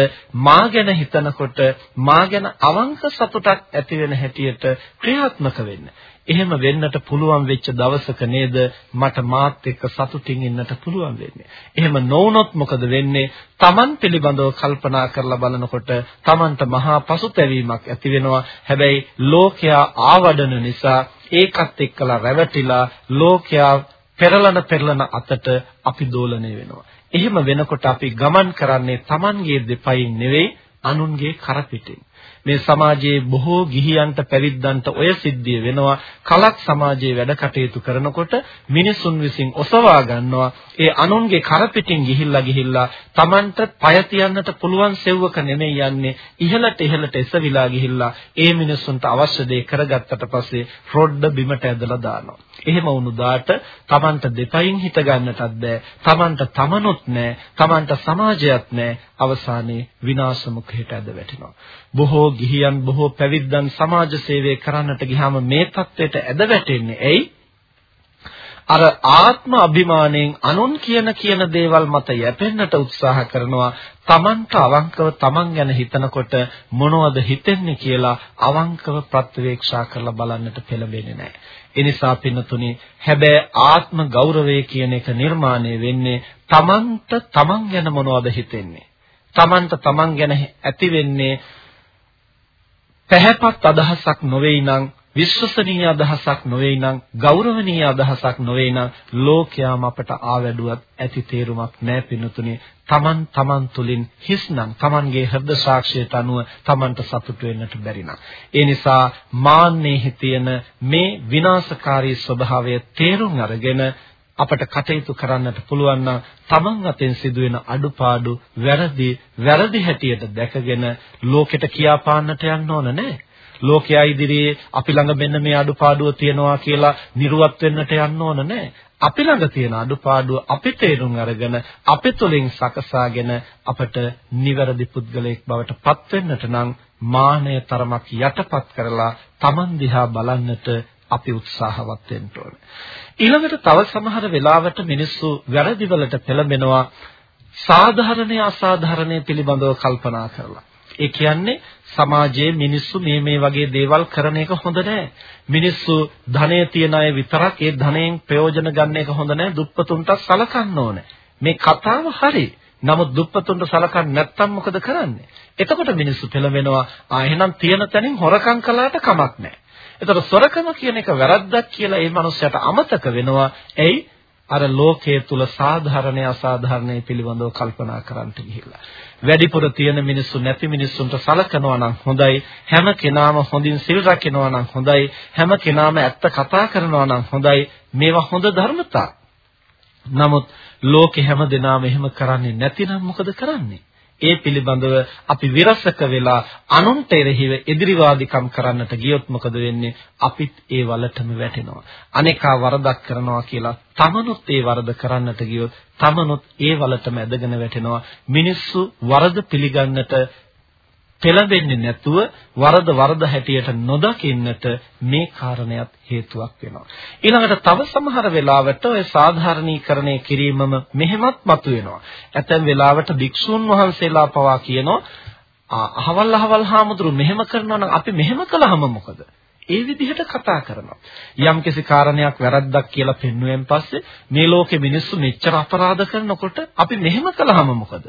මා ගැන හිතනකොට මා ගැන අවංක සතුටක් ඇති වෙන හැටියට ක්‍රියාත්මක වෙන්න. එහෙම වෙන්නට පුළුවන් වෙච්ච දවසක නේද මට මාත් එක්ක සතුටින් ඉන්නට පුළුවන් වෙන්නේ. එහෙම නොවුනොත් මොකද වෙන්නේ? Taman පිළිබඳව කල්පනා කරලා බලනකොට Tamanට මහා පසුතැවීමක් ඇති වෙනවා. හැබැයි ලෝකයා ආවඩන නිසා ඒකත් එක්කලා රැවටිලා ලෝකයා පෙරලන පෙරලන අතට අපි දෝලණය වෙනවා. එහෙම වෙනකොට අපි ගමන් කරන්නේ Tamanගේ දෙපයින් නෙවෙයි අනුන්ගේ කරපිටින්. මේ සමාජයේ බොහෝ ගිහියන්ට පැවිද්දන්ට ඔය සිද්ධිය වෙනවා. කලක් සමාජයේ වැඩ කටයුතු කරනකොට මිනිසුන් විසින් ඔසවා ගන්නවා. ඒ අනුන්ගේ කරපිටින් ගිහිල්ලා ගිහිල්ලා Tamanට පය තියන්නට පුළුවන් සෙව්වක නෙමෙයි යන්නේ. ඉහළට ඉහළට එසවිලා ගිහිල්ලා ඒ මිනිසුන්ට අවශ්‍ය දේ කරගත්තට පස්සේ රොඩ්ඩ බිමට ඇදලා දානවා. එහෙම වුණු දාට Tamanට දෙපයින් හිට ගන්නටත් බෑ. Tamanට තමනුත් නෑ. Tamanට සමාජයක් නෑ. අවසානයේ විනාශ මුඛයට ඇද වැටෙනවා. බොහෝ බොහෝ ගිහියන් බොහෝ පැවිද්දන් සමාජ සේවය කරන්නට ගියාම මේ தത്വයට ඇද වැටෙන්නේ. එයි අර ආත්ම අභිමාණයෙන් අනුන් කියන කියන දේවල් මත යැපෙන්නට උත්සාහ කරනවා තමන්ට අවංකව තමන් ගැන හිතනකොට මොනවද හිතෙන්නේ කියලා අවංකව ප්‍රත්‍යවේක්ෂා කරලා බලන්නට පෙළඹෙන්නේ නැහැ. ඒ නිසා පින්නතුනි හැබැයි ආත්ම ගෞරවය කියන එක නිර්මාණය වෙන්නේ තමන්ට තමන් ගැන මොනවද හිතෙන්නේ. තමන්ට තමන් ගැන ඇති වෙන්නේ පැහැපත් අදහසක් නොවේ නම් විශ්වසනීය අදහසක් නොවේ නම් ගෞරවනීය අදහසක් නොවේ නම් ලෝකයාම අපට ආවැඩුවත් ඇති තේරුමක් නැහැ පින්තුනේ තමන් තමන් තුලින් හිස්නම් තමන්ගේ හෘද සාක්ෂියට අනුව තමන්ට සතුට වෙන්නට බැරි නම්. ඒ නිසා මාන්නේ තියෙන මේ විනාශකාරී ස්වභාවය තේරුම් අරගෙන අපට කටයුතු කරන්නට පුළුවන් නම් තමන් අතෙන් සිදුවෙන අඩුපාඩු වැරදි වැරදි හැටියට දැකගෙන ලෝකෙට කියාපාන්නට යන්න ඕන නෑ. ලෝකයා ඉදිරියේ අපි ළඟ මෙන්න මේ අඩුපාඩුව තියෙනවා කියලා නිර්වත් වෙන්නට යන්න ඕන නෑ. අපි ළඟ තියෙන අඩුපාඩුව අපි තේරුම් අරගෙන අපි තුලින් සකසාගෙන අපට නිවැරදි පුද්ගලයෙක් බවට පත් වෙන්නට නම් මානය තරමක් යටපත් කරලා Taman දිහා බලන්නට අපි උත්සාහවත් වෙන්න ඕනේ. ඊළඟට තව සමහර වෙලාවට මිනිස්සු වැරදිවලට පෙළඹෙනවා සාධාරණය අසාධාරණය පිළිබඳව කල්පනා කරලා. ඒ කියන්නේ සමාජයේ මිනිස්සු මේ මේ වගේ දේවල් කරන එක හොඳ නෑ. මිනිස්සු ධනය තියන අය විතරක් ඒ ධනයෙන් ප්‍රයෝජන ගන්න එක හොඳ නෑ. දුප්පතුන්ට සලකන්න ඕනේ. මේ කතාව හරි. නමුත් දුප්පතුන්ට සලකන්නේ නැත්තම් මොකද කරන්නේ? එතකොට මිනිස්සු පෙළඹෙනවා ආ එහෙනම් තියෙන තැනින් හොරකම් කළාට කමක් නැහැ. එතකොට සොරකම කියන එක වැරද්දක් කියලා ඒ මනුස්සයාට අමතක වෙනවා. එයි අර ලෝකයේ තුල සාධාරණේ අසාධාරණේ පිළිබඳව කල්පනා කරන්න ගිහිල්ලා. වැඩිපුර තියෙන මිනිස්සු නැති මිනිස්සුන්ට සලකනවා නම් හොඳයි. හැම කෙනාම හොඳින් සිල් රකින්නවා නම් හොඳයි. හැම කෙනාම ඇත්ත කතා කරනවා නම් හොඳයි. මේවා හොඳ ධර්මතා. නමුත් ලෝකේ හැම දෙනාම එහෙම කරන්නේ නැතිනම් මොකද කරන්නේ? ඒ පිළිබඳව අපි විරසක වෙලා අනුන්ට එරෙහිව එදිරිවාදිකම් කරන්නට ගියොත් මොකද වෙන්නේ? අපිත් ඒ වලටම වැටෙනවා. අනේකා වරදක් කරනවා කියලා තමනුත් ඒ වරද කරන්නට ගියොත් තමනුත් ඒ වලටම ඇදගෙන වැටෙනවා. මිනිස්සු වරද පිළිගන්නට පෙළඹෙන්නේ නැතුව වරද වරද හැටියට නොදකින්නට මේ කාරණයක් හේතුවක් වෙනවා. ඊළඟට තව සමහර වෙලාවට ඔය සාධාරණීකරණය කිරීමම මෙහෙමත් මතුවෙනවා. ඇතැම් වෙලාවට භික්ෂුන් වහන්සේලා පවා කියනවා අහවල් අහවල් හාමුදුරු මෙහෙම කරනවා නම් අපි මෙහෙම කළාම මොකද? ඒ විදිහට කතා කරනවා. යම්කිසි කාරණයක් වැරද්දක් කියලා පෙන්වුවෙන් පස්සේ මේ ලෝකෙ මිනිස්සු මෙච්චර අපරාධ කරනකොට අපි මෙහෙම කළාම මොකද?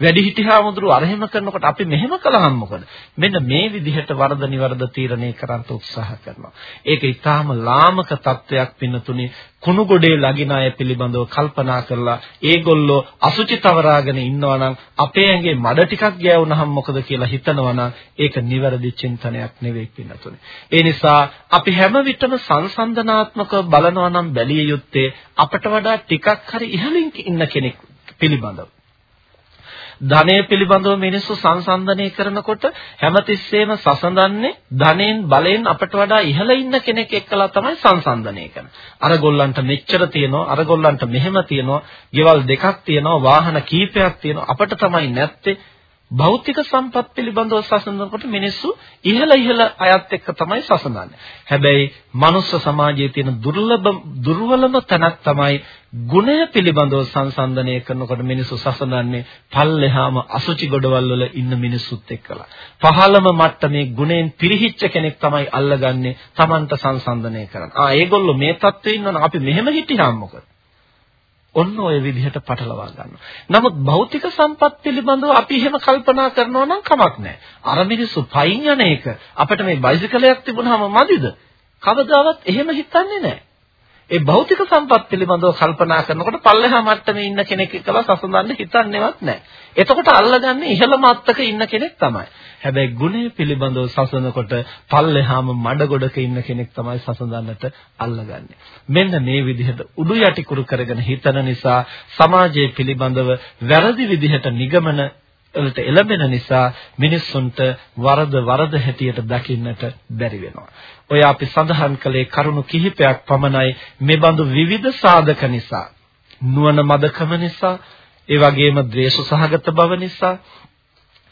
වැඩිහිටියාමුදුරු අරහෙම කරනකොට අපි මෙහෙම කළාම මොකද? මෙන්න මේ විදිහට වරද නිවර්ද තීරණය කරන්න උත්සාහ කරනවා. ඒක ඊටාම ලාමක තත්වයක් පින්නතුනි කුණු ගොඩේ ලගින අය පිළිබඳව කල්පනා කරලා ඒගොල්ලෝ අසුචි තවරාගෙන ඉන්නවා නම් අපේ ඇඟේ මඩ ටිකක් ගෑවුනහම මොකද කියලා හිතනවා නම් ඒක නිවැරදි චින්තනයක් නෙවෙයි පින්නතුනි. ඒ නිසා අපි හැම විටම සංසන්දනාත්මකව බලනවා නම් බැලිය යුත්තේ අපට වඩා ටිකක් හරි ඉහළින් ඉන්න කෙනෙක් පිළිබඳව. ධනය පිළිබඳව මිනිස්සු සංසන්දනය කරනකොට හැමතිස්සෙම සසඳන්නේ ධනෙන් බලෙන් අපට වඩා ඉහළ ඉන්න කෙනෙක් එක්කලා තමයි සංසන්දනය කරන්නේ. අර ගොල්ලන්ට මෙච්චර තියෙනවා, අර ගොල්ලන්ට මෙහෙම තියෙනවා, ගෙවල් දෙකක් තියෙනවා, වාහන කීපයක් තියෙනවා. අපට තමයි නැත්තේ. භෞතික සම්පත් පිළිබඳව සසඳනකොට මිනිස්සු ඉහළ ඉහළ අයත් එක්ක තමයි සසඳන්නේ. හැබැයි මනුස්ස සමාජයේ තියෙන දුර්ලභ දුර්වලම තැනක් තමයි ගුණය පිළිබඳව සංසන්දනය කරනකොට මිනිස්සු සසඳන්නේ පල්ලෙහාම අසුචි ගොඩවල් වල ඉන්න මිනිස්සුත් එක්කලා. පහළම මට්ටමේ ගුණෙන් පිරිහිච්ච කෙනෙක් තමයි අල්ලගන්නේ Tamanta සංසන්දනය කරන. ආ ඒගොල්ලෝ මේ තත්ත්වේ ඉන්නවනම් අපි මෙහෙම හිටියාම මොකද? ඔන්න ඔය විදිහට පටලවා ගන්නවා. නමුත් භෞතික සම්පත් පිළිබඳව අපි එහෙම කල්පනා කරනවා නම් කමක් නැහැ. අර මිනිස්සු පයින් යන එක අපිට මේ බයිසිකලයක් තිබුණාම මදිද? කවදාවත් එහෙම හිතන්නේ නැහැ. ඒ භෞතික සම්පත් පිළිබඳව කල්පනා කරනකොට පල්ලෙහා මට්ටමේ ඉන්න කෙනෙක් එක්කලා සසඳන්න හිතන්නේවත් නැහැ. එතකොට අල්ලගන්නේ ඉහළ මත්තක ඉන්න කෙනෙක් තමයි. හැබැයි ගුණය පිළිබඳව සසඳනකොට පල්ලෙහාම මඩගොඩක ඉන්න කෙනෙක් තමයි සසඳන්නට අල්ලගන්නේ. මෙන්න මේ විදිහට උඩු යටි කුරු කරගෙන හිතන නිසා සමාජයේ පිළිබඳව වැරදි විදිහට නිගමන වලට එළඹෙන නිසා මිනිස්සුන්ට වරද වරද හැටියට දකින්නට බැරි වෙනවා. ඔය අපි සඳහන් කළේ කරුණු කිහිපයක් පමණයි මේ බඳු විවිධ සාධක නිසා නුවණ මදකම නිසා ඒ වගේම ද්වේෂ සහගත බව නිසා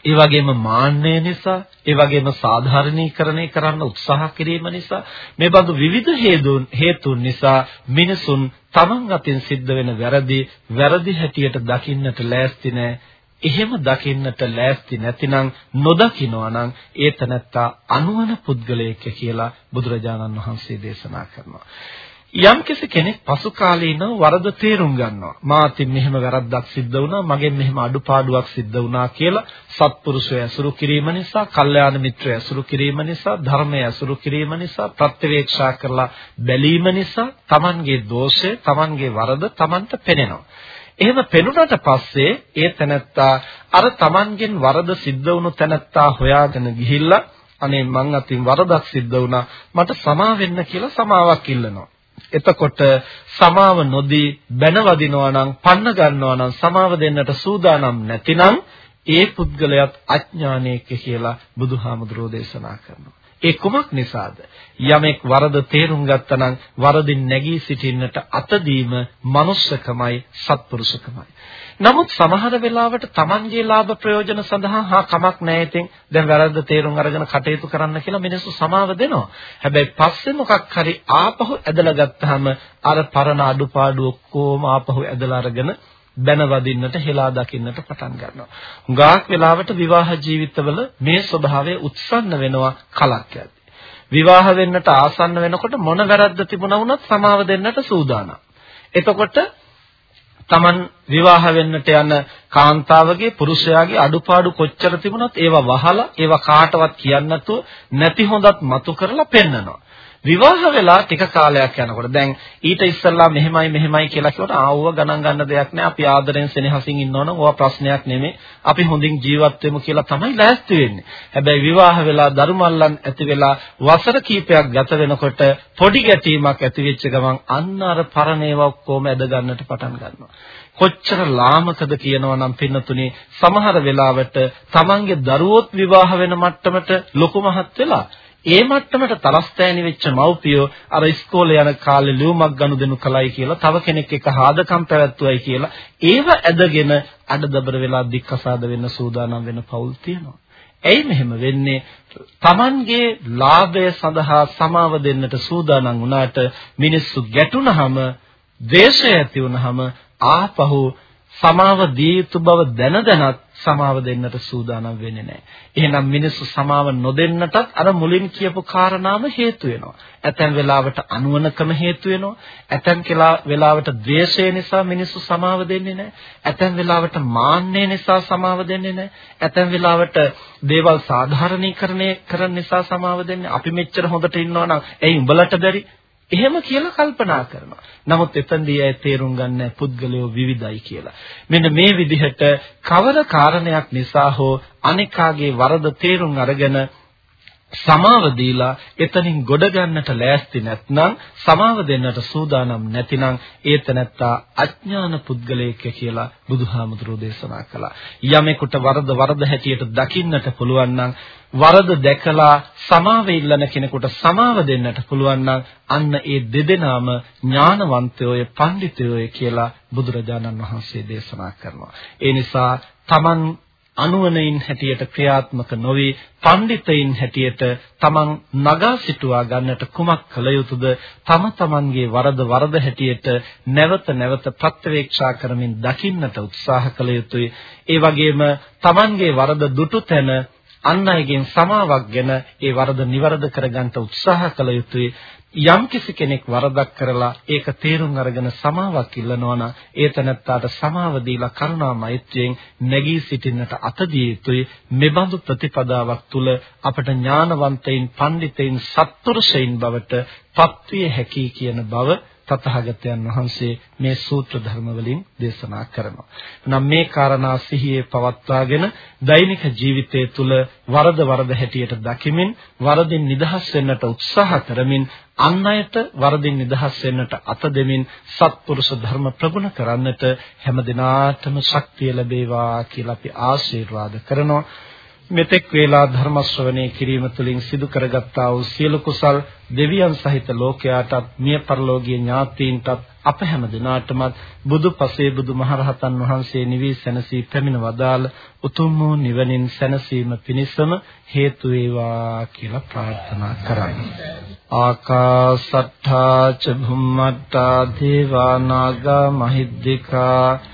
ඒ වගේම මාන්නය නිසා ඒ වගේම සාධාරණීකරණය කරන්න උත්සාහ කිරීම නිසා මේ බඳු විවිධ හේතුන් හේතුන් නිසා මිනිසුන් තමන් අතින් සිද්ධ වෙන වැරදි වැරදි හැටියට දකින්නට ලෑස්ති නැහැ එහෙම දකින්නට ලෑස්ති නැතිනම් නොදකින්නවා නම් ඒ තනත්තා අනුවන පුද්ගලයෙක් කියලා බුදුරජාණන් වහන්සේ දේශනා කරනවා. යම්කිසි කෙනෙක් පසු කාලීනව වරද තේරුම් ගන්නවා. මාතින් මෙහෙම වැරද්දක් සිද්ධ වුණා, මගෙන් මෙහෙම අඩුපාඩුවක් සිද්ධ වුණා කියලා සත්පුරුෂය ඇසුරු කිරීම නිසා, කල්යාණ මිත්‍රය ඇසුරු කිරීම නිසා, ධර්මය ඇසුරු කිරීම නිසා, ප්‍රත්‍යවේක්ෂා කරලා බැලීම නිසා Tamanගේ දෝෂය, Tamanගේ වරද Tamanට පෙනෙනවා. එහෙම පෙනුනට පස්සේ ඒ තැනැත්තා අර Tamanගෙන් වරද සිද්ධ වුණු තැනැත්තා හොයාගෙන ගිහිල්ලා අනේ මං අතින් වරදක් සිද්ධ වුණා මට සමා වෙන්න කියලා සමාවක් ඉල්ලනවා. එතකොට සමාව නොදී බැනවදිනවා නම් පන්න ගන්නවා නම් සමාව දෙන්නට සූදානම් නැතිනම් ඒ පුද්ගලයාත් අඥානයක කියලා බුදුහාමුදුරෝ දේශනා කරනවා. ඒ කුමක් නිසාද? යමෙක් වරද තේරුම් ගත්තනම් වරදින් නැගී සිටින්නට අතදීම manussකමයි සත්පුරුෂකමයි. නමුත් සමහර වෙලාවට Tamanගේ ලාභ ප්‍රයෝජන සඳහා හා කමක් නැහැ ඉතින් දැන් වැරද්ද තේරුම් අරගෙන කටයුතු කරන්න කියලා මිනිස්සු සමාව දෙනවා. හැබැයි පස්සේ මොකක් හරි ආපහු ඇදලා ගත්තාම අර පරණ අඩුපාඩු ඔක්කොම ආපහු ඇදලා අරගෙන බැනවදින්නට හෙලා දකින්නට පටන් ගන්නවා. හුඟක් වෙලාවට විවාහ ජීවිතවල මේ ස්වභාවය උත්සන්න වෙනවා කලක් යද්දී. විවාහ වෙන්නට ආසන්න වෙනකොට මොන වැරද්ද තිබුණා වුණත් සමාව දෙන්නට සූදානම්. එතකොට Taman විවාහ වෙන්නට යන කාන්තාවගේ පුරුෂයාගේ අඩුපාඩු කොච්චර තිබුණත් ඒවා වහලා ඒවා කාටවත් කියන්නේ නැතුව නැති හොඳත් මතු කරලා පෙන්නනවා. විවාහ වෙලා ටික කාලයක් යනකොට දැන් ඊට ඉස්සෙල්ලා මෙහෙමයි මෙහෙමයි කියලා කිව්වට ආවව ගණන් ගන්න දෙයක් නෑ. අපි ආදරෙන් සෙනෙහසින් ඉන්නවනම් ඕවා ප්‍රශ්නයක් නෙමෙයි අපි හොඳින් ජීවත් වෙමු කියලා තමයි ලෑස්ති වෙන්නේ. හැබැයි විවාහ වෙලා දරුමල්ලන් ඇති වෙලා වසර කීපයක් ගත වෙනකොට පොඩි ගැටීමක් ඇති වෙච්ච ගමන් අන්න අර පරණේව ඔක්කොම ඇද ගන්නට පටන් ගන්නවා. කොච්චර ලාමකද කියනවා නම් පින්නතුනේ සමහර වෙලාවට තමන්ගේ දරුවොත් විවාහ වෙන මට්ටමට ලොකු මහත් වෙලා ඒ මට්ටමට තරස්තෑනි වෙච්ච මව්පියෝ අර ඉස්කෝලේ යන කාලේ ලියුමක් ගනුදෙනු කළයි කියලා තව කෙනෙක් එක්ක හාදකම් පැවැත්වුවයි කියලා ඒව ඇදගෙන අඩදබර වෙලා දික්කසාද වෙන්න සූදානම් වෙන පවුල් තියෙනවා. ඇයි මෙහෙම වෙන්නේ? Tamanගේ ලාභය සඳහා සමාව දෙන්නට සූදානම් වුණාට මිනිස්සු ගැටුණහම, ද්වේෂය ඇති වුණහම ආපහු සමාව දී යුතු බව දැන දැනත් සමාව දෙන්නට සූදානම් වෙන්නේ නැහැ. එහෙනම් මිනිස්සු සමාව නොදෙන්නටත් අර මුලින් කියපු කාරණාම හේතු වෙනවා. ඇතැම් වෙලාවට අනුවණකම හේතු වෙනවා. ඇතැම් වෙලාවට ද්වේෂය නිසා මිනිස්සු සමාව දෙන්නේ නැහැ. ඇතැම් වෙලාවට මාන්නය නිසා සමාව දෙන්නේ නැහැ. ඇතැම් වෙලාවට දේවල් සාධාරණීකරණය කරන නිසා සමාව දෙන්නේ. අපි මෙච්චර හොඳට ඉන්නවා නම් එයි උඹලට බැරි එහෙම කියලා කල්පනා කරනවා. නමුත් එතෙන්දී අය තේරුම් ගන්න පුද්ගලයෝ විවිධයි කියලා. මෙන්න මේ විදිහට කවර කාරණයක් නිසා හෝ අනිකාගේ වරද තේරුම් අරගෙන සමාව දීලා එතනින් ගොඩ ගන්නට ලෑස්ති නැත්නම් සමාව දෙන්නට සූදානම් නැතිනම් ඒ තැනැත්තා අඥාන පුද්ගලයෙක් කියලා බුදුහාමුදුරෝ දේශනා කළා. යමෙකුට වරද වරද හැටියට දකින්නට පුළුවන් නම් වරද දැකලා සමාව ඉල්ලන කෙනෙකුට සමාව දෙන්නට පුළුවන් නම් අන්න ඒ දෙදෙනාම ඥානවන්තයෝය පඬිතුයෝය කියලා බුදුරජාණන් වහන්සේ දේශනා කරනවා. ඒ නිසා Taman අනුවණයින් හැටියට ක්‍රියාත්මක නොවේ පඬිතයින් හැටියට තමන් නගා සිටුවා ගන්නට කුමක් කළ යුතුද තම තමන්ගේ වරද වරද හැටියට නැවත නැවත ප්‍රත්‍යවේක්ෂා කරමින් දකින්නට උත්සාහ කළ යුතුයි ඒ වගේම තමන්ගේ වරද දුටු තැන අන් අයගෙන් සමාවක්ගෙන ඒ වරද නිවරද කරගන්න උත්සාහ කළ යුතුයි. යම්කිසි කෙනෙක් වරදක් කරලා ඒක තේරුම් අරගෙන සමාවක් ඉල්ලනවා නම් ඒ තැනත්තාට සමාව දීලා කරුණා මෛත්‍රියෙන් නැගී සිටින්නට අතදිය යුතුයි. මෙබඳු ප්‍රතිපදාවක් තුල අපට ඥානවන්තයින් පඬිතයින් සත්පුරුෂයින් බවට පත්විය හැකි කියන බව තථාගතයන් වහන්සේ මේ සූත්‍ර ධර්ම වලින් දේශනා කරනවා. නම් මේ කාරණා සිහියේ පවත්වාගෙන දෛනික ජීවිතය තුළ වරද වරද හැටියට දකිමින් වරදින් නිදහස් වෙන්නට උත්සාහ කරමින් අන් අයට වරදින් නිදහස් වෙන්නට අත දෙමින් සත්පුරුෂ ධර්ම ප්‍රගුණ කරන්නට හැම දිනාටම ශක්තිය ලැබේවා කියලා අපි ආශිර්වාද කරනවා. මෙතෙක් වේලා ධර්ම ශ්‍රවණය කිරීම තුළින් සිදු කරගත්තා වූ සියලු කුසල් දෙවියන් සහිත ලෝකයාටත් මිය පරලෝකීය ඥාතීන්ටත් අප හැම දිනාටමත් බුදු පසේ බුදු මහරහතන් වහන්සේ නිවී සැනසී පැමිණ වදාළ උතුම් වූ නිවනින් සැනසීම පිණිසම හේතු වේවා කියලා ප්‍රාර්ථනා කරමි. ආකාසට්ඨා ච භුම්මට්ඨා දේවා නාග මහිද්దికා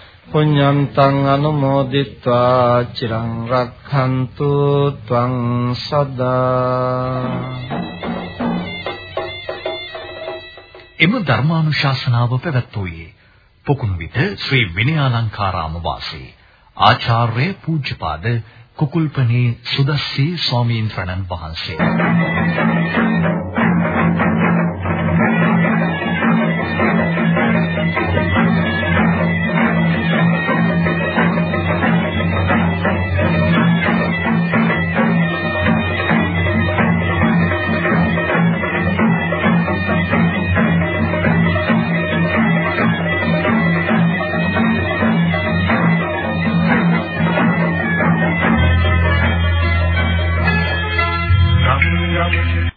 පුඤ්ඤන්තං අනුමෝදිත්වා චිරං රක්ඛන්තු ත්වං සදා එම ධර්මානුශාසනාව පැවැත්වුවේ පොකුණු විට ශ්‍රී විනයාලංකාරාම වාසී ආචාර්ය පූජ්‍යපාද කුකුල්පනේ සුදස්සී ස්වාමීන් වහන්සේ.